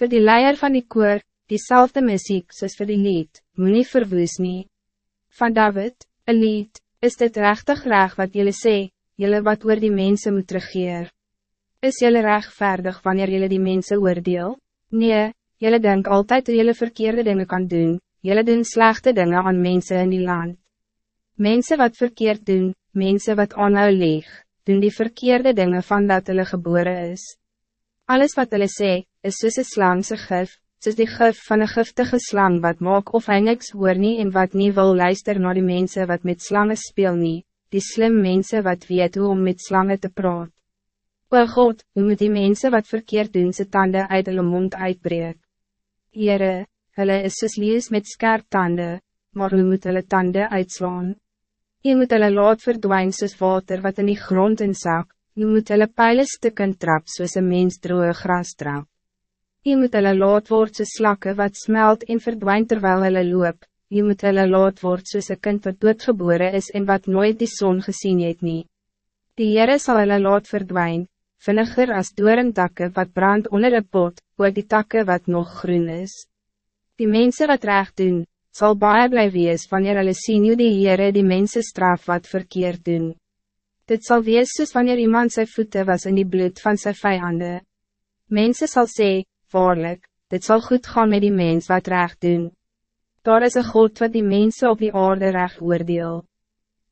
Voor die leier van die koor, diezelfde muziek soos vir die lied, moet nie verwoes nie. Van David, een lied, is dit rechtig reg wat jullie sê, jullie wat oor die mensen moet regeer. Is jullie rechtvaardig wanneer jullie die mensen oordeel? Nee, jullie denk altijd dat jullie verkeerde dingen kan doen, jullie doen slechte dingen aan mensen in die land. Mensen wat verkeerd doen, mensen wat onhou leeg, doen die verkeerde dingen van dat hulle geboren is. Alles wat hulle sê, is soos een slangse gif, soos die gif van een giftige slang wat maak of hy niks hoor nie en wat niet wil luister naar die mensen wat met slangen speel nie, die slim mensen wat weet hoe om met slangen te praat. O God, hoe moet die mensen wat verkeerd doen sy tanden uit hulle mond uitbreek? Heere, hulle is soos lees met skerp tanden, maar hoe moet hulle tanden uitslaan? Je moet hulle laat verdwijnen soos water wat in die grond inzak, Je moet hulle pijlen stukken trap soos een mens droge gras trap. Je moet hulle laat word soos slakke wat smelt en verdwijnt terwijl hulle loop. Je moet hulle laat word soos een kind wat doodgeboren is en wat nooit die zon gezien het nie. Die Heere sal hulle laat verdwijnen, vinniger as doorentakke wat brand onder een pot, oor die takke wat nog groen is. Die mensen wat recht doen, zal baie bly wees wanneer hulle sien hoe die Heere die mensen straf wat verkeerd doen. Dit zal wees soos wanneer iemand zijn voeten was in die bloed van zijn vijanden. Mensen zal zeggen, waarlijk, dit zal goed gaan met die mens wat recht doen. Daar is een God wat die mensen op die aarde recht oordeel.